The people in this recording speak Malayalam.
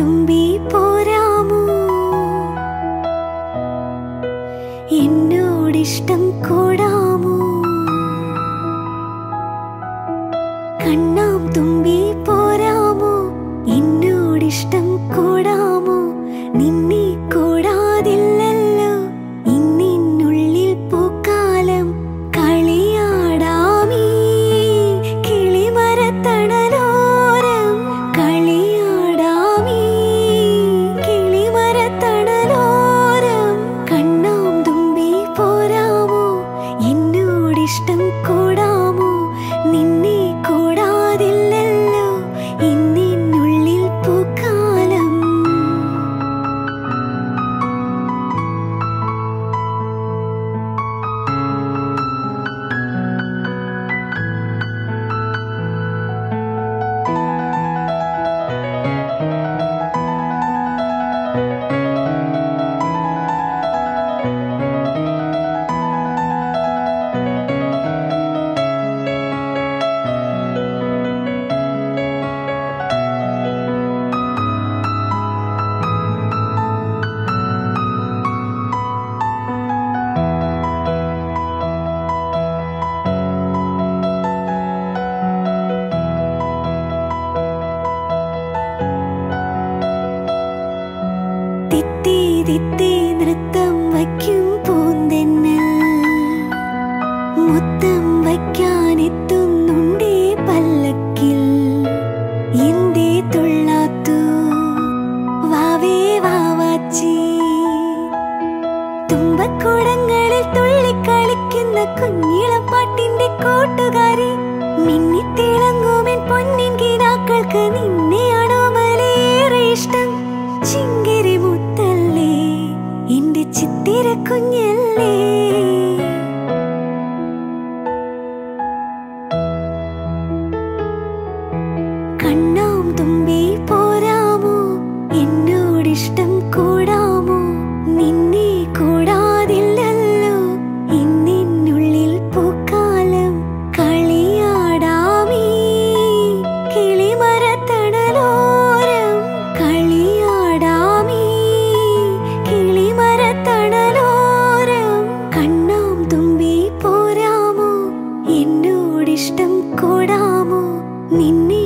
തുമ്പി പോരാമോ? എന്നോടിഷ്ടം കൂടാമോ? കണ്ണാം തുമ്പി പോ கஷ்டம் கூட കുടങ്ങളിൽ തുള്ളി കളിക്കുന്ന കുഞ്ഞിളപ്പാട്ടിന്റെ കൂട്ടുകാരി. മിന്നിത്തിളങ്ങുമെൻ പൊന്നിൻ കിനാക്കൾക്ക് നിന്നെ ఇష్టం కూడాము నిన్నే